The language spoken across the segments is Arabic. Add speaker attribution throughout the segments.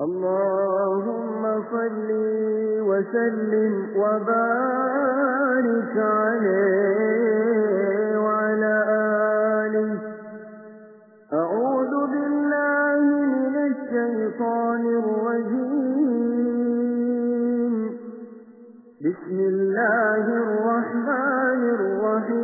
Speaker 1: اللهم صل وسلم وبارك عليه وعلى آله. أعوذ بالله من الشيطان الرجيم. بسم الله الرحمن الرحيم.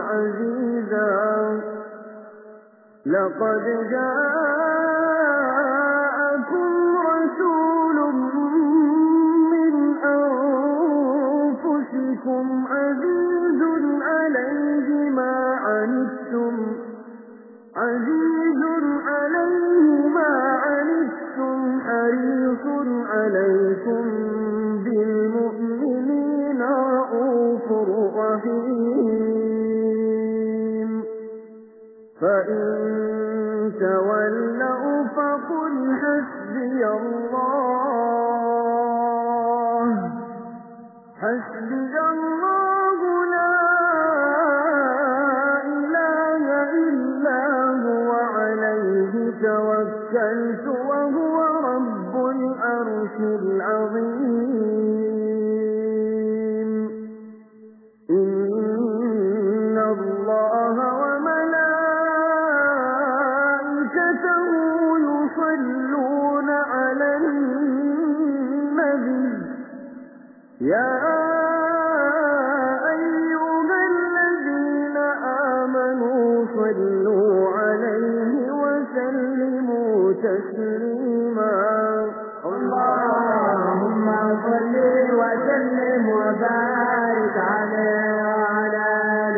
Speaker 1: عزيزا. لقد جاءكم رسول من أنفسكم عزيز عليه ما عنتم عزيز عليه ما عنتم حريص عليكم فإن تولوا فقل حسبي الله يا أيها الذين آمنوا صلوا عليه وسلموا تسليما.
Speaker 2: اللهم صل وسلم وبارك عليه